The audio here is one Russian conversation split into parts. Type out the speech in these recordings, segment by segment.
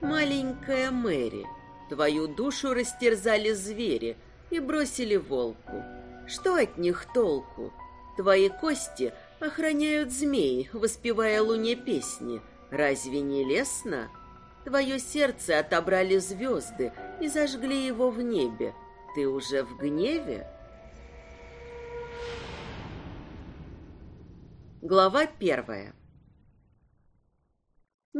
Маленькая Мэри, твою душу растерзали звери и бросили волку. Что от них толку? Твои кости охраняют змеи, воспевая луне песни. Разве не лестно? Твое сердце отобрали звезды и зажгли его в небе. Ты уже в гневе? Глава первая.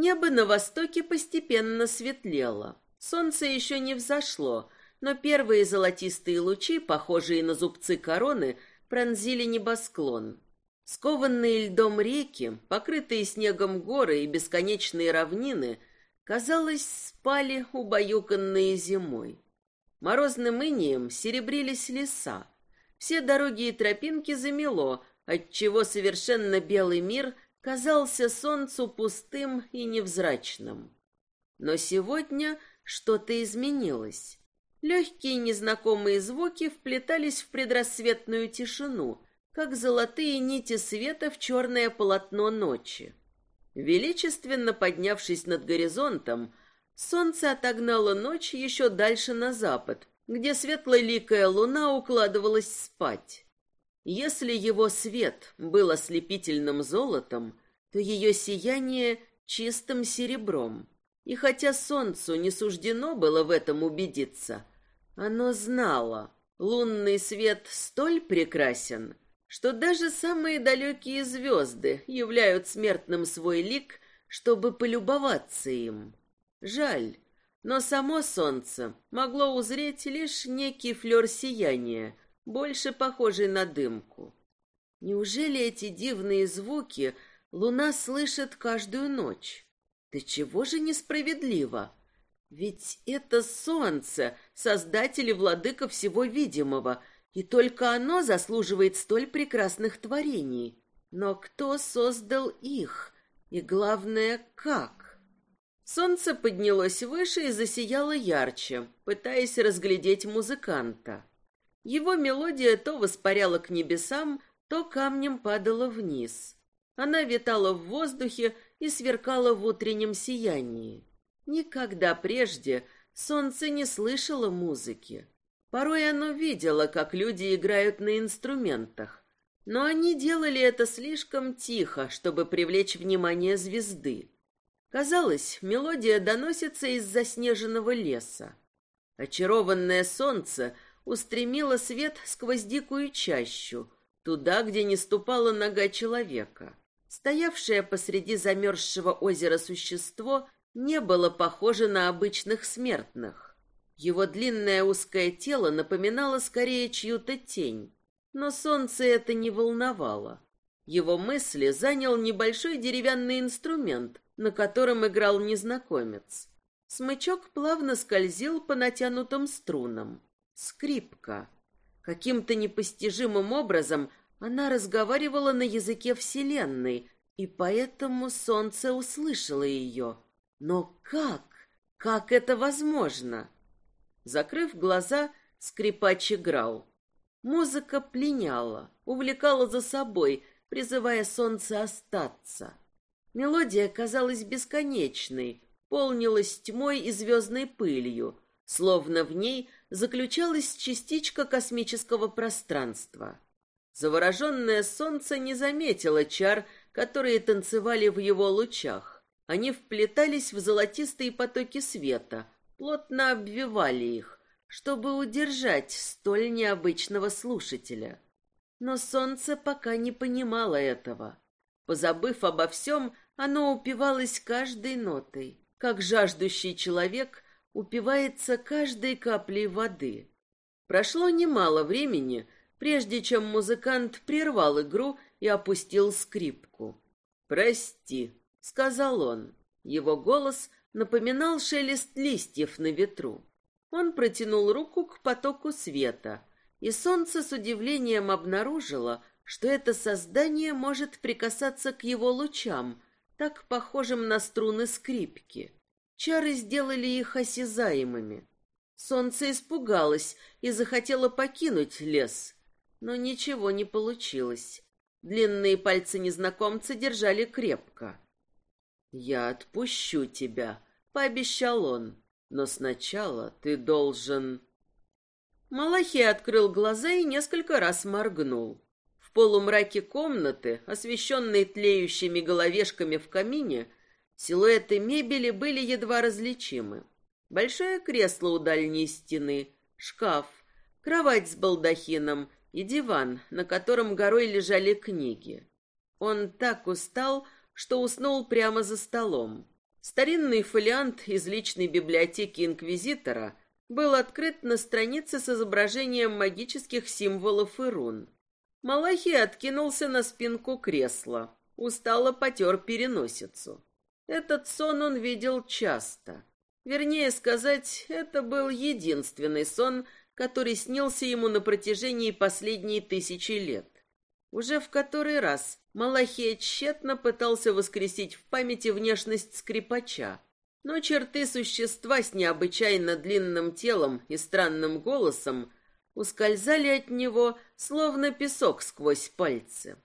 Небо на востоке постепенно светлело. Солнце еще не взошло, но первые золотистые лучи, похожие на зубцы короны, пронзили небосклон. Скованные льдом реки, покрытые снегом горы и бесконечные равнины, казалось, спали убаюканные зимой. Морозным инием серебрились леса. Все дороги и тропинки замело, отчего совершенно белый мир казался солнцу пустым и невзрачным. Но сегодня что-то изменилось. Легкие незнакомые звуки вплетались в предрассветную тишину, как золотые нити света в черное полотно ночи. Величественно поднявшись над горизонтом, солнце отогнало ночь еще дальше на запад, где светло-ликая луна укладывалась спать. Если его свет был ослепительным золотом, то ее сияние чистым серебром. И хотя солнцу не суждено было в этом убедиться, оно знало, лунный свет столь прекрасен, что даже самые далекие звезды являют смертным свой лик, чтобы полюбоваться им. Жаль, но само солнце могло узреть лишь некий флер сияния, больше похожий на дымку. Неужели эти дивные звуки луна слышит каждую ночь? Да чего же несправедливо? Ведь это солнце, создатель и владыка всего видимого, и только оно заслуживает столь прекрасных творений. Но кто создал их? И главное, как? Солнце поднялось выше и засияло ярче, пытаясь разглядеть музыканта. Его мелодия то воспаряла к небесам, то камнем падала вниз. Она витала в воздухе и сверкала в утреннем сиянии. Никогда прежде солнце не слышало музыки. Порой оно видело, как люди играют на инструментах, но они делали это слишком тихо, чтобы привлечь внимание звезды. Казалось, мелодия доносится из заснеженного леса. Очарованное солнце устремило свет сквозь дикую чащу, туда, где не ступала нога человека. Стоявшее посреди замерзшего озера существо не было похоже на обычных смертных. Его длинное узкое тело напоминало скорее чью-то тень, но солнце это не волновало. Его мысли занял небольшой деревянный инструмент, на котором играл незнакомец. Смычок плавно скользил по натянутым струнам. Скрипка. Каким-то непостижимым образом она разговаривала на языке Вселенной, и поэтому солнце услышало ее. Но как? Как это возможно? Закрыв глаза, скрипач играл. Музыка пленяла, увлекала за собой, призывая солнце остаться. Мелодия казалась бесконечной, полнилась тьмой и звездной пылью, словно в ней заключалась частичка космического пространства. Завороженное солнце не заметило чар, которые танцевали в его лучах. Они вплетались в золотистые потоки света, плотно обвивали их, чтобы удержать столь необычного слушателя. Но солнце пока не понимало этого. Позабыв обо всем, оно упивалось каждой нотой, как жаждущий человек упивается каждой каплей воды. Прошло немало времени, прежде чем музыкант прервал игру и опустил скрипку. «Прости», сказал он. Его голос напоминал шелест листьев на ветру. Он протянул руку к потоку света, и солнце с удивлением обнаружило, что это создание может прикасаться к его лучам, так похожим на струны скрипки. Чары сделали их осязаемыми. Солнце испугалось и захотело покинуть лес, но ничего не получилось. Длинные пальцы незнакомца держали крепко. «Я отпущу тебя», — пообещал он. «Но сначала ты должен...» Малахий открыл глаза и несколько раз моргнул. В полумраке комнаты, освещенной тлеющими головешками в камине, силуэты мебели были едва различимы. Большое кресло у дальней стены, шкаф, кровать с балдахином и диван, на котором горой лежали книги. Он так устал, что уснул прямо за столом. Старинный фолиант из личной библиотеки инквизитора был открыт на странице с изображением магических символов и рун. Малахий откинулся на спинку кресла, устало потер переносицу. Этот сон он видел часто. Вернее сказать, это был единственный сон, который снился ему на протяжении последней тысячи лет. Уже в который раз Малахия тщетно пытался воскресить в памяти внешность скрипача, но черты существа с необычайно длинным телом и странным голосом ускользали от него, словно песок сквозь пальцы.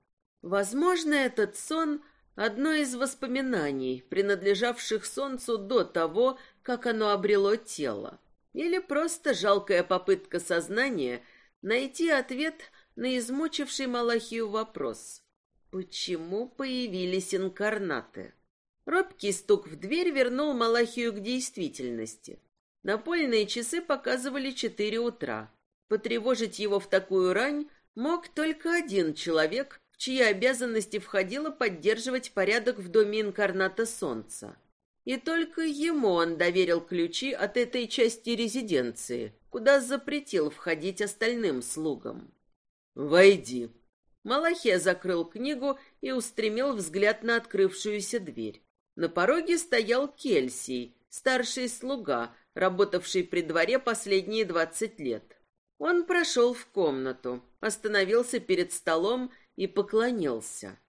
Возможно, этот сон — одно из воспоминаний, принадлежавших солнцу до того, как оно обрело тело. Или просто жалкая попытка сознания найти ответ на измучивший Малахию вопрос. Почему появились инкарнаты? Робкий стук в дверь вернул Малахию к действительности. Напольные часы показывали четыре утра. Потревожить его в такую рань мог только один человек, в чьи обязанности входило поддерживать порядок в доме инкарната Солнца. И только ему он доверил ключи от этой части резиденции, куда запретил входить остальным слугам. «Войди». Малахия закрыл книгу и устремил взгляд на открывшуюся дверь. На пороге стоял Кельсий, старший слуга, работавший при дворе последние двадцать лет. Он прошел в комнату, остановился перед столом и поклонился.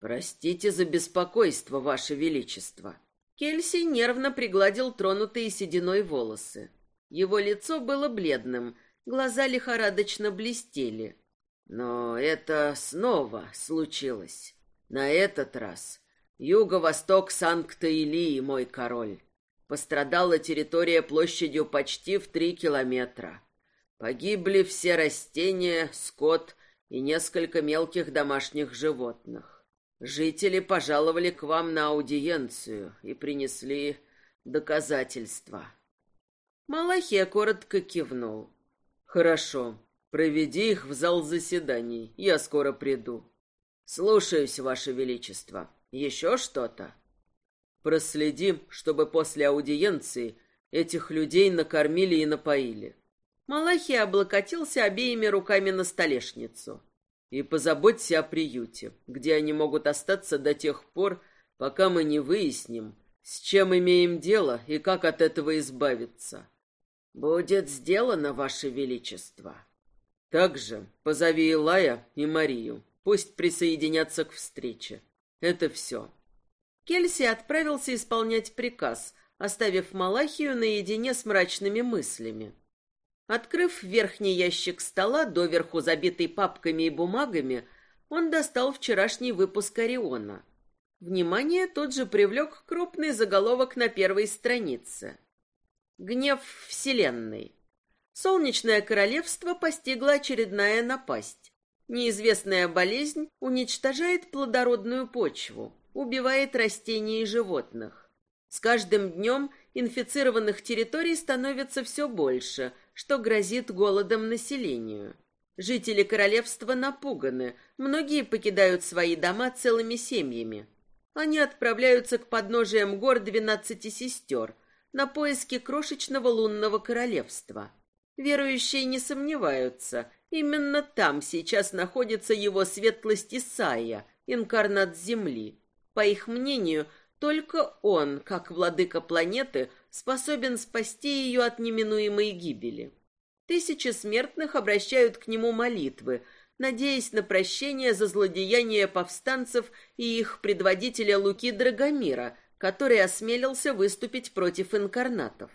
«Простите за беспокойство, Ваше Величество». Кельсий нервно пригладил тронутые сединой волосы. Его лицо было бледным, глаза лихорадочно блестели. Но это снова случилось. На этот раз юго-восток Санкта-Илии, мой король. Пострадала территория площадью почти в три километра. Погибли все растения, скот и несколько мелких домашних животных. Жители пожаловали к вам на аудиенцию и принесли доказательства. Малахия коротко кивнул. Хорошо, Проведи их в зал заседаний. Я скоро приду. Слушаюсь, Ваше Величество. Еще что-то? Проследи, чтобы после аудиенции этих людей накормили и напоили. Малахий облокотился обеими руками на столешницу. И позаботься о приюте, где они могут остаться до тех пор, пока мы не выясним, с чем имеем дело и как от этого избавиться. Будет сделано, Ваше Величество. Также позови Илая и Марию. Пусть присоединятся к встрече. Это все. Кельси отправился исполнять приказ, оставив Малахию наедине с мрачными мыслями. Открыв верхний ящик стола, доверху забитый папками и бумагами, он достал вчерашний выпуск «Ориона». Внимание тут же привлек крупный заголовок на первой странице. «Гнев Вселенной». Солнечное королевство постигла очередная напасть. Неизвестная болезнь уничтожает плодородную почву, убивает растения и животных. С каждым днем инфицированных территорий становится все больше, что грозит голодом населению. Жители королевства напуганы, многие покидают свои дома целыми семьями. Они отправляются к подножиям гор двенадцати сестер на поиски крошечного лунного королевства – Верующие не сомневаются, именно там сейчас находится его светлость Исаия, инкарнат Земли. По их мнению, только он, как владыка планеты, способен спасти ее от неминуемой гибели. Тысячи смертных обращают к нему молитвы, надеясь на прощение за злодеяния повстанцев и их предводителя Луки Драгомира, который осмелился выступить против инкарнатов.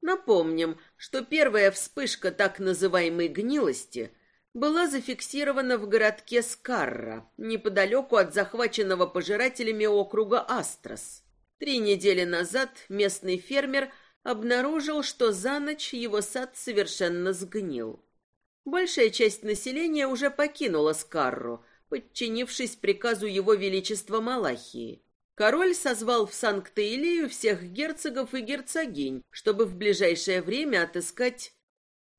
Напомним, что первая вспышка так называемой гнилости была зафиксирована в городке Скарра, неподалеку от захваченного пожирателями округа Астрос. Три недели назад местный фермер обнаружил, что за ночь его сад совершенно сгнил. Большая часть населения уже покинула Скарру, подчинившись приказу его величества Малахии. Король созвал в Санкт-Илию всех герцогов и герцогинь, чтобы в ближайшее время отыскать...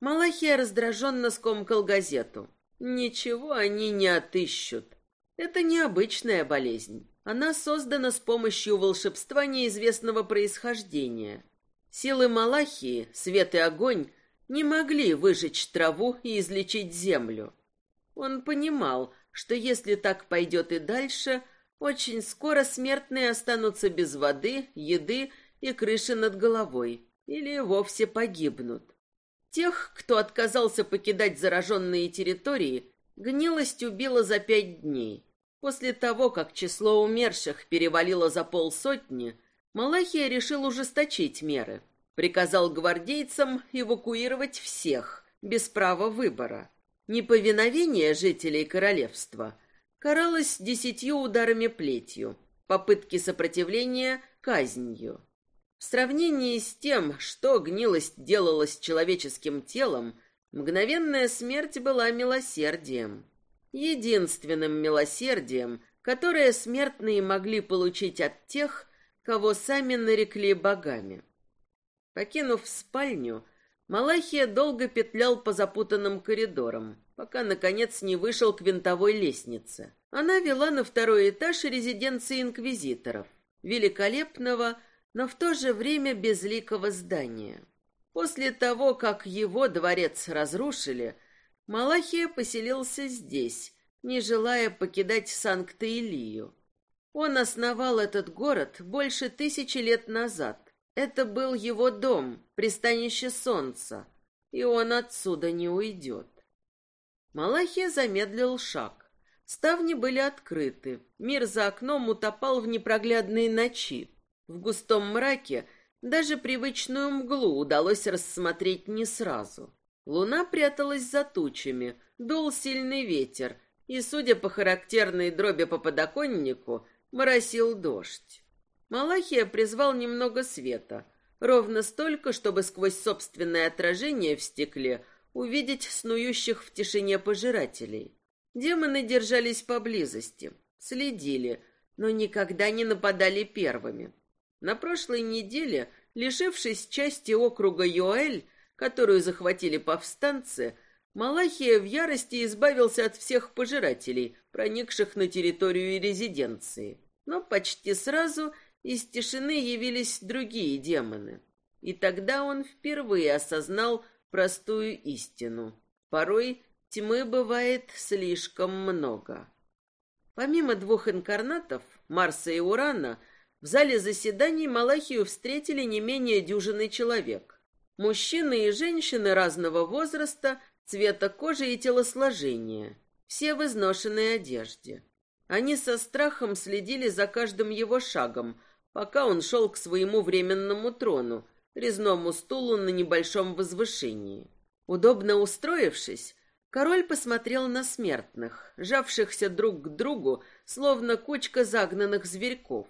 Малахия раздраженно скомкал газету. Ничего они не отыщут. Это необычная болезнь. Она создана с помощью волшебства неизвестного происхождения. Силы Малахии, свет и огонь, не могли выжечь траву и излечить землю. Он понимал, что если так пойдет и дальше, очень скоро смертные останутся без воды, еды и крыши над головой, или вовсе погибнут. Тех, кто отказался покидать зараженные территории, гнилость убила за пять дней. После того, как число умерших перевалило за полсотни, Малахия решил ужесточить меры. Приказал гвардейцам эвакуировать всех, без права выбора. Неповиновение жителей королевства каралось десятью ударами плетью, попытки сопротивления – казнью. В сравнении с тем, что гнилость делала с человеческим телом, мгновенная смерть была милосердием единственным милосердием, которое смертные могли получить от тех, кого сами нарекли богами. Покинув спальню, Малахия долго петлял по запутанным коридорам, пока, наконец, не вышел к винтовой лестнице. Она вела на второй этаж резиденции инквизиторов, великолепного, но в то же время безликого здания. После того, как его дворец разрушили, Малахия поселился здесь, не желая покидать Санкт-Илию. Он основал этот город больше тысячи лет назад. Это был его дом, пристанище солнца, и он отсюда не уйдет. Малахия замедлил шаг. Ставни были открыты. Мир за окном утопал в непроглядной ночи. В густом мраке даже привычную мглу удалось рассмотреть не сразу. Луна пряталась за тучами, дул сильный ветер, и, судя по характерной дроби по подоконнику, моросил дождь. Малахия призвал немного света, ровно столько, чтобы сквозь собственное отражение в стекле увидеть снующих в тишине пожирателей. Демоны держались поблизости, следили, но никогда не нападали первыми. На прошлой неделе, лишившись части округа Йоэль, которую захватили повстанцы, Малахия в ярости избавился от всех пожирателей, проникших на территорию резиденции. Но почти сразу из тишины явились другие демоны. И тогда он впервые осознал простую истину. Порой тьмы бывает слишком много. Помимо двух инкарнатов, Марса и Урана, в зале заседаний Малахию встретили не менее дюжины человек. Мужчины и женщины разного возраста, цвета кожи и телосложения, все в изношенной одежде. Они со страхом следили за каждым его шагом, пока он шел к своему временному трону, резному стулу на небольшом возвышении. Удобно устроившись, король посмотрел на смертных, жавшихся друг к другу, словно кучка загнанных зверьков.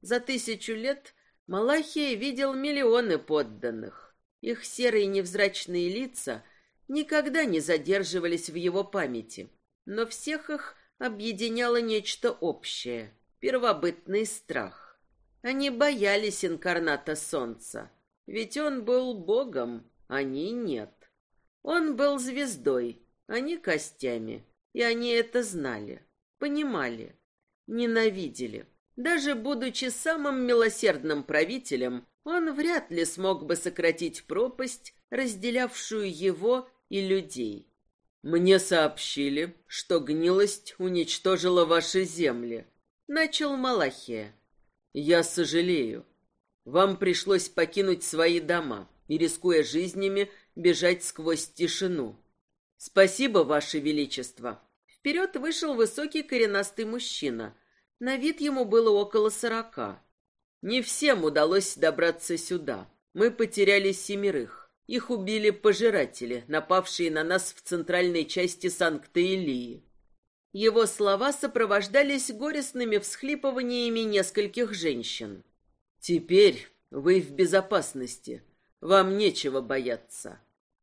За тысячу лет Малахия видел миллионы подданных. Их серые невзрачные лица никогда не задерживались в его памяти, но всех их объединяло нечто общее — первобытный страх. Они боялись инкарната солнца, ведь он был богом, они нет. Он был звездой, они костями, и они это знали, понимали, ненавидели. Даже будучи самым милосердным правителем, он вряд ли смог бы сократить пропасть, разделявшую его и людей. Мне сообщили, что гнилость уничтожила ваши земли, начал Малахия. Я сожалею. Вам пришлось покинуть свои дома и, рискуя жизнями, бежать сквозь тишину. Спасибо, ваше величество. Вперед вышел высокий коренастый мужчина. На вид ему было около сорока. Не всем удалось добраться сюда. Мы потеряли семерых. Их убили пожиратели, напавшие на нас в центральной части Санкт-Илии. Его слова сопровождались горестными всхлипываниями нескольких женщин. Теперь вы в безопасности. Вам нечего бояться.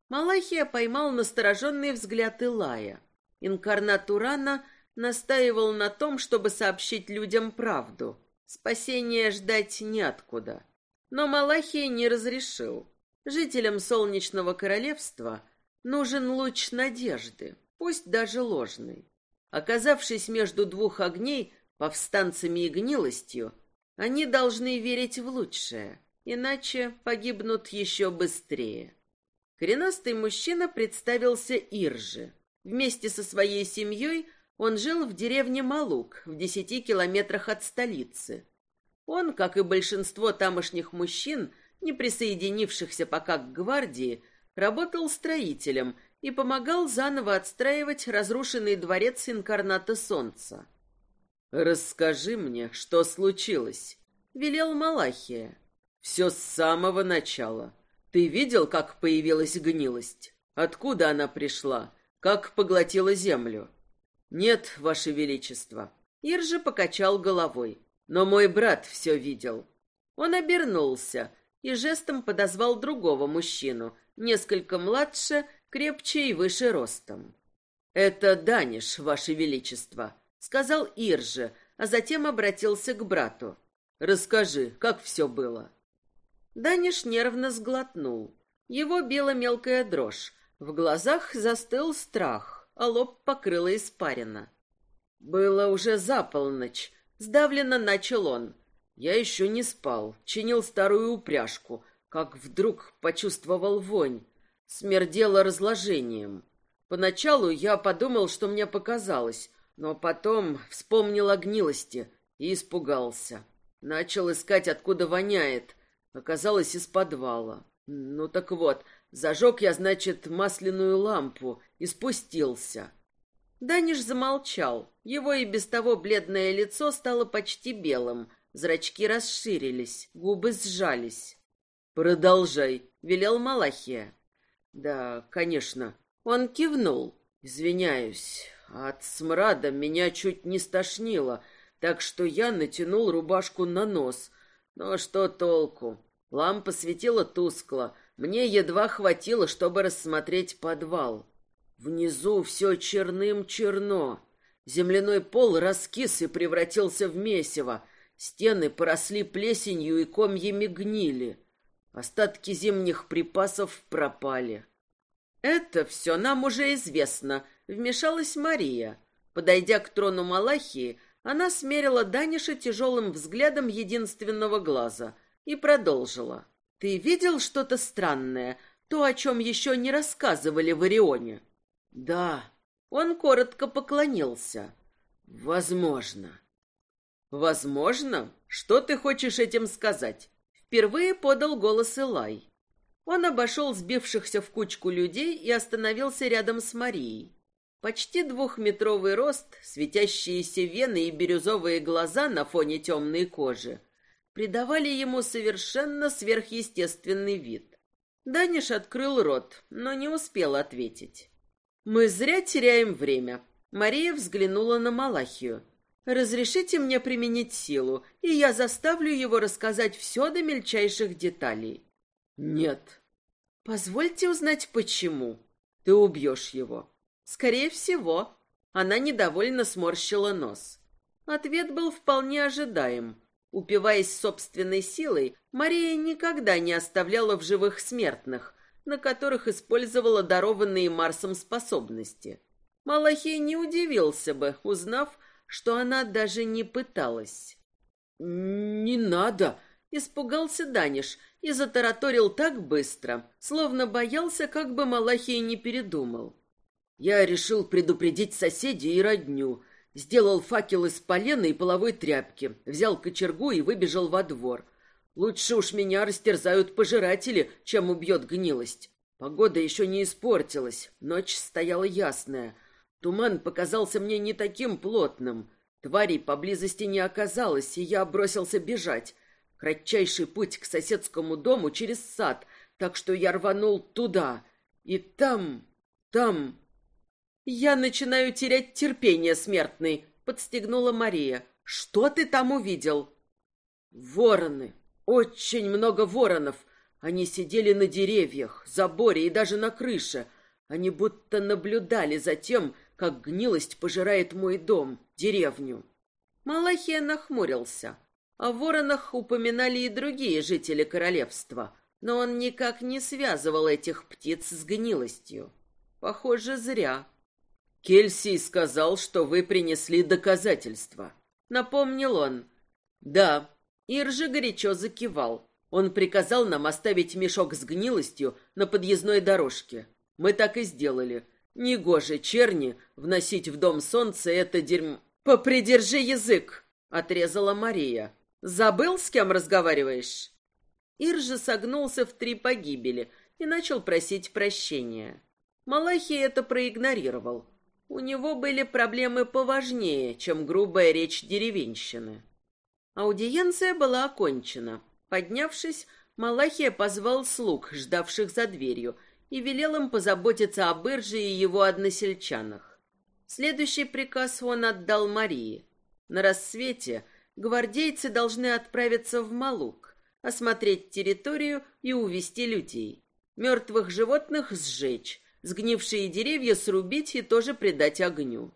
Малахия поймал настороженный взгляд Илая. Инкарнат Урана настаивал на том, чтобы сообщить людям правду. Спасения ждать неоткуда. Но Малахия не разрешил. Жителям Солнечного Королевства нужен луч надежды, пусть даже ложный. Оказавшись между двух огней, повстанцами и гнилостью, они должны верить в лучшее, иначе погибнут еще быстрее. Коренастый мужчина представился Ирже. Вместе со своей семьей он жил в деревне Малук, в десяти километрах от столицы. Он, как и большинство тамошних мужчин, не присоединившихся пока к гвардии, работал строителем и помогал заново отстраивать разрушенный дворец инкарната солнца. «Расскажи мне, что случилось», — велел Малахия. «Все с самого начала. Ты видел, как появилась гнилость? Откуда она пришла? Как поглотила землю?» «Нет, Ваше Величество». Иржи покачал головой. «Но мой брат все видел». Он обернулся и жестом подозвал другого мужчину, несколько младше, крепче и выше ростом. «Это Даниш, Ваше Величество», — сказал Ирже, а затем обратился к брату. «Расскажи, как все было?» Даниш нервно сглотнул. Его била мелкая дрожь. В глазах застыл страх, а лоб покрыло испарина. Было уже за полночь. Сдавленно начал он. Я еще не спал, чинил старую упряжку, как вдруг почувствовал вонь. Смердело разложением. Поначалу я подумал, что мне показалось, но потом вспомнил о гнилости и испугался. Начал искать, откуда воняет. Оказалось, из подвала. Ну так вот, зажег я, значит, масляную лампу и спустился. Даниш замолчал. Его и без того бледное лицо стало почти белым. Зрачки расширились, губы сжались. «Продолжай», — велел Малахия. «Да, конечно». Он кивнул. «Извиняюсь, от смрада меня чуть не стошнило, так что я натянул рубашку на нос. Но что толку? Лампа светила тускло, мне едва хватило, чтобы рассмотреть подвал. Внизу все черным-черно. Земляной пол раскис и превратился в месиво. Стены поросли плесенью и комьями гнили. Остатки зимних припасов пропали. Это все нам уже известно, вмешалась Мария. Подойдя к трону Малахии, она смерила Даниша тяжелым взглядом единственного глаза и продолжила. «Ты видел что-то странное, то, о чем еще не рассказывали в Орионе?» «Да». Он коротко поклонился. «Возможно». «Возможно? Что ты хочешь этим сказать?» Впервые подал голос Элай. Он обошел сбившихся в кучку людей и остановился рядом с Марией. Почти двухметровый рост, светящиеся вены и бирюзовые глаза на фоне темной кожи придавали ему совершенно сверхъестественный вид. Даниш открыл рот, но не успел ответить. «Мы зря теряем время». Мария взглянула на Малахию. «Разрешите мне применить силу, и я заставлю его рассказать все до мельчайших деталей». «Нет». «Позвольте узнать, почему. Ты убьешь его». «Скорее всего». Она недовольно сморщила нос. Ответ был вполне ожидаем. Упиваясь собственной силой, Мария никогда не оставляла в живых смертных, на которых использовала дарованные Марсом способности. Малахей не удивился бы, узнав, что она даже не пыталась. «Не надо!» — испугался Даниш и затараторил так быстро, словно боялся, как бы Малахий не передумал. Я решил предупредить соседей и родню. Сделал факел из полена и половой тряпки, взял кочергу и выбежал во двор. Лучше уж меня растерзают пожиратели, чем убьет гнилость. Погода еще не испортилась, ночь стояла ясная. Туман показался мне не таким плотным. Тварей поблизости не оказалось, и я бросился бежать. Кратчайший путь к соседскому дому через сад, так что я рванул туда. И там, там «Я начинаю терять терпение, смертный», — подстегнула Мария. «Что ты там увидел?» «Вороны». Очень много воронов. Они сидели на деревьях, заборе и даже на крыше. Они будто наблюдали за тем, как гнилость пожирает мой дом, деревню. Малахия нахмурился. О воронах упоминали и другие жители королевства, но он никак не связывал этих птиц с гнилостью. Похоже, зря. Кельсий сказал, что вы принесли доказательства. Напомнил он. Да. Иржи горячо закивал. Он приказал нам оставить мешок с гнилостью на подъездной дорожке. Мы так и сделали. Негоже черни вносить в дом солнца это дерьмо. «Попридержи язык!» — отрезала Мария. «Забыл, с кем разговариваешь?» Иржи согнулся в три погибели и начал просить прощения. Малахий это проигнорировал. У него были проблемы поважнее, чем грубая речь деревенщины. Аудиенция была окончена. Поднявшись, Малахия позвал слуг, ждавших за дверью, и велел им позаботиться об Ирже и его односельчанах. Следующий приказ он отдал Марии. На рассвете гвардейцы должны отправиться в Малук, осмотреть территорию и увести людей. Мертвых животных сжечь, Сгнившие деревья срубить и тоже придать огню.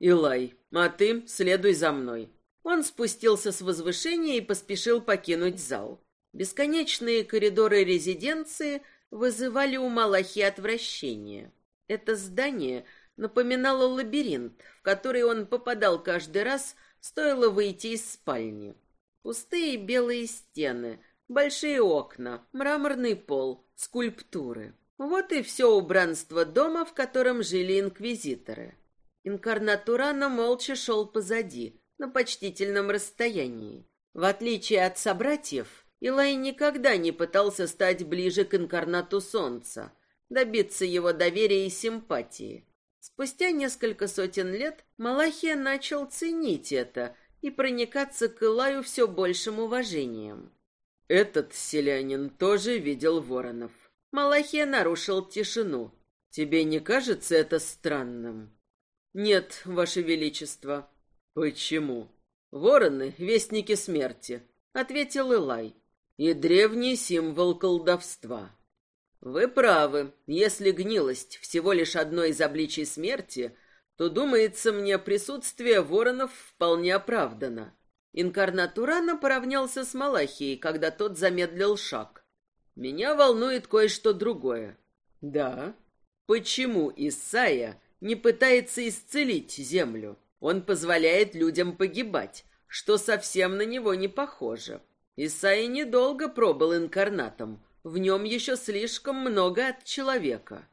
«Илай, а ты следуй за мной». Он спустился с возвышения и поспешил покинуть зал. Бесконечные коридоры резиденции вызывали у Малахи отвращение. Это здание напоминало лабиринт, в который он попадал каждый раз, стоило выйти из спальни. Пустые белые стены, большие окна, мраморный пол, скульптуры. Вот и все убранство дома, в котором жили инквизиторы. Инкарнатурана молча шел позади, на почтительном расстоянии. В отличие от собратьев, Илай никогда не пытался стать ближе к инкарнату Солнца, добиться его доверия и симпатии. Спустя несколько сотен лет Малахия начал ценить это и проникаться к Илаю все большим уважением. Этот селянин тоже видел воронов. Малахия нарушил тишину. «Тебе не кажется это странным?» «Нет, Ваше Величество». «Почему?» «Вороны — вестники смерти», — ответил Илай. «И древний символ колдовства». «Вы правы. Если гнилость всего лишь одно из обличий смерти, то, думается мне, присутствие воронов вполне оправдано». Инкарнат Урана поравнялся с Малахией, когда тот замедлил шаг. Меня волнует кое-что другое. Да? Почему Исаия не пытается исцелить землю? Он позволяет людям погибать, что совсем на него не похоже. Исаия недолго пробыл инкарнатом. В нем еще слишком много от человека.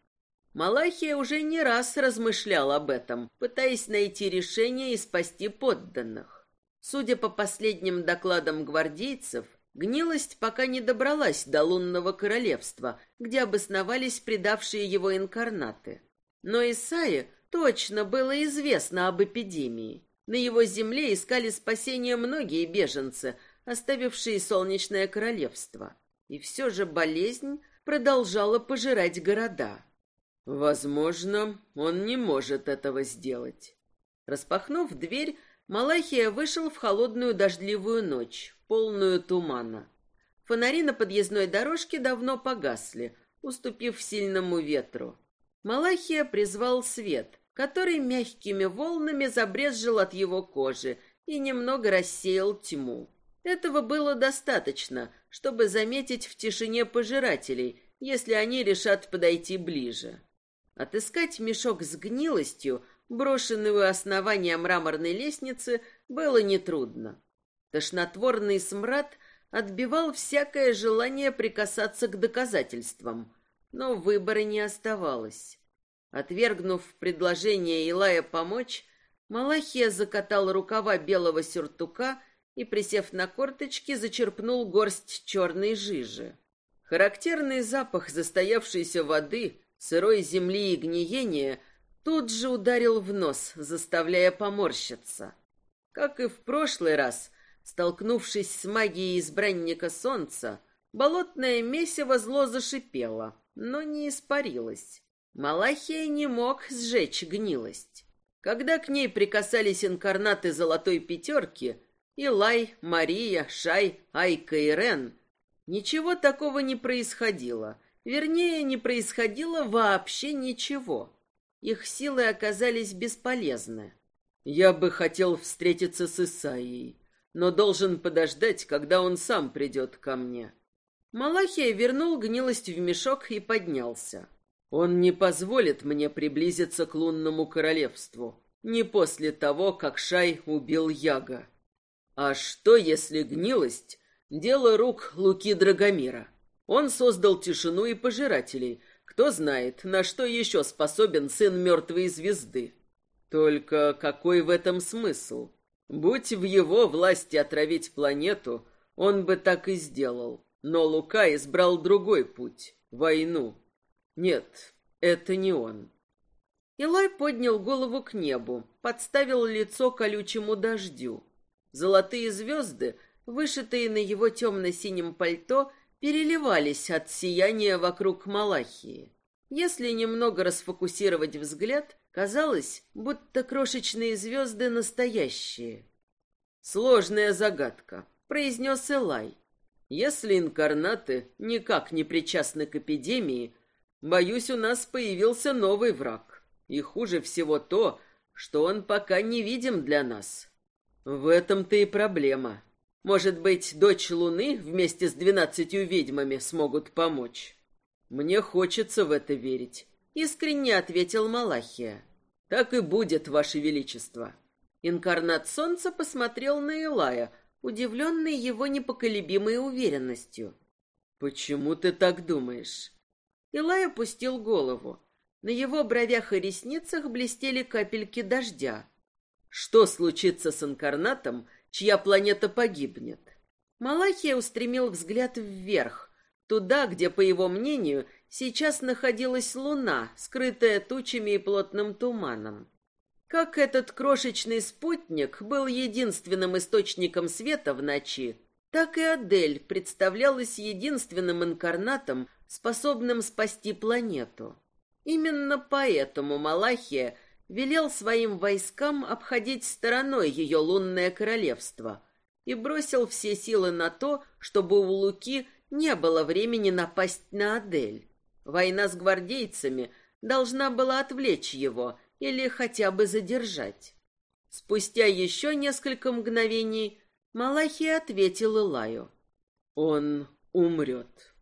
Малахия уже не раз размышлял об этом, пытаясь найти решение и спасти подданных. Судя по последним докладам гвардейцев, Гнилость пока не добралась до лунного королевства, где обосновались предавшие его инкарнаты. Но Исаи точно было известно об эпидемии. На его земле искали спасения многие беженцы, оставившие солнечное королевство. И все же болезнь продолжала пожирать города. Возможно, он не может этого сделать. Распахнув дверь, Малахия вышел в холодную дождливую ночь, полную тумана. Фонари на подъездной дорожке давно погасли, уступив сильному ветру. Малахия призвал свет, который мягкими волнами забрезжил от его кожи и немного рассеял тьму. Этого было достаточно, чтобы заметить в тишине пожирателей, если они решат подойти ближе. Отыскать мешок с гнилостью брошенный у основания мраморной лестницы, было нетрудно. Тошнотворный смрад отбивал всякое желание прикасаться к доказательствам, но выбора не оставалось. Отвергнув предложение Илая помочь, Малахия закатал рукава белого сюртука и, присев на корточки, зачерпнул горсть черной жижи. Характерный запах застоявшейся воды, сырой земли и гниения тут же ударил в нос, заставляя поморщиться. Как и в прошлый раз, столкнувшись с магией избранника солнца, болотное месиво зло зашипело, но не испарилось. Малахия не мог сжечь гнилость. Когда к ней прикасались инкарнаты золотой пятерки, Илай, Мария, Шай, Айка и Рен. Ничего такого не происходило. Вернее, не происходило вообще ничего. Их силы оказались бесполезны. Я бы хотел встретиться с Исаией, но должен подождать, когда он сам придет ко мне. Малахия вернул гнилость в мешок и поднялся. Он не позволит мне приблизиться к лунному королевству, не после того, как Шай убил Яга. А что, если гнилость — дело рук Луки Драгомира? Он создал тишину и пожирателей. Кто знает, на что еще способен сын мертвой звезды. Только какой в этом смысл? Будь в его власти отравить планету, он бы так и сделал. Но Лука избрал другой путь — войну. Нет, это не он. Илай поднял голову к небу, подставил лицо колючему дождю. Золотые звезды, вышитые на его темно-синем пальто, переливались от сияния вокруг Малахии. Если немного расфокусировать взгляд, казалось, будто крошечные звезды настоящие. «Сложная загадка», — произнес Элай. «Если инкарнаты никак не причастны к эпидемии, боюсь, у нас появился новый враг. И хуже всего то, что он пока не видим для нас. В этом-то и проблема. Может быть, дочь Луны вместе с двенадцатью ведьмами смогут помочь? Мне хочется в это верить, искренне ответил Малахия. Так и будет, ваше величество. Инкарнат Солнца посмотрел на Илая, удивленный его непоколебимой уверенностью. Почему ты так думаешь? Илай опустил голову. На его бровях и ресницах блестели капельки дождя. Что случится с инкарнатом, чья планета погибнет? Малахия устремил взгляд вверх, туда, где, по его мнению, сейчас находилась луна, скрытая тучами и плотным туманом. Как этот крошечный спутник был единственным источником света в ночи, так и Адель представлялась единственным инкарнатом, способным спасти планету. Именно поэтому Малахия велел своим войскам обходить стороной ее лунное королевство и бросил все силы на то, чтобы у Луки не было времени напасть на Адель. Война с гвардейцами должна была отвлечь его или хотя бы задержать. Спустя еще несколько мгновений Малахий ответил Илаю. «Он умрет».